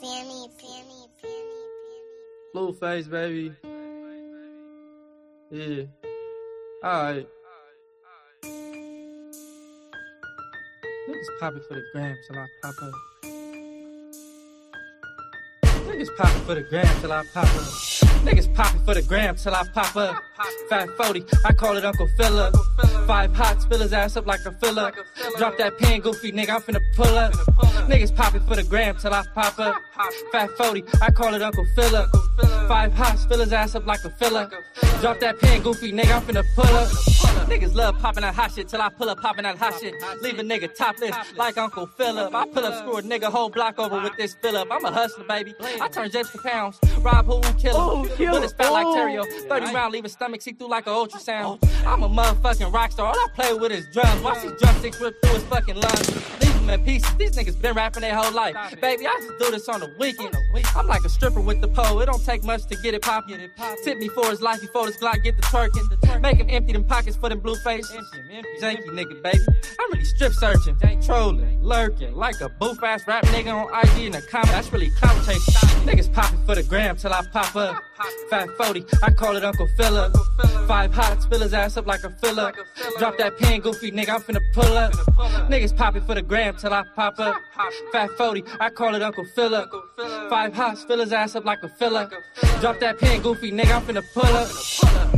Sammy, Sammy, Sammy, Blueface, baby. Yeah. Alright. Niggas popping for the gram till I pop up. Niggas popping for the gram till I pop up. Niggas popping for the gram till I pop up. Fat 40, I call it Uncle Philip. Five hots, fill his ass up like a filler. Drop that pen, goofy nigga, I'm finna pull up. Niggas popping for the gram till I pop up. Fat 40, I call it Uncle Philip. Five hots, fill his ass up like a filler. Drop that pen, goofy nigga, I'm finna pull up. Niggas love popping that hot shit till I pull up popping that hot shit. Leave a nigga topless like Uncle Philip. I pull up, screw a nigga whole block over with this Philip. I'm a hustler, baby. I turn Jets for pounds. Rob who kill him. Bullets fat like Terrio. 30 round, leave his stomach see through like an ultrasound. I'm a motherfucking rock star. All I play with is drums. Watch these drumsticks rip through his fucking lungs. Leave him in pieces. These niggas been rapping their whole life. Baby, I just do this on the weekend. I'm like a stripper with the pole. It don't take much to get it poppin'. Tip me for his life before this Glock get the twerking. Make him empty them pockets for them blue face. Janky nigga, baby. I'm really strip searching, trolling, lurking, like a boof ass rap nigga on IG in the comment. That's really clout chasing. Niggas popping for the gram till I pop up. Fat 40, I call it Uncle Philip. Five hots, fill his ass up like a filler. Drop that pen, goofy nigga, I'm finna pull up. Niggas popping for the gram till I pop up. Fat 40, I call it Uncle Philip. Five hots, fill his ass up like a filler. Drop that pen, goofy nigga, I'm finna pull up.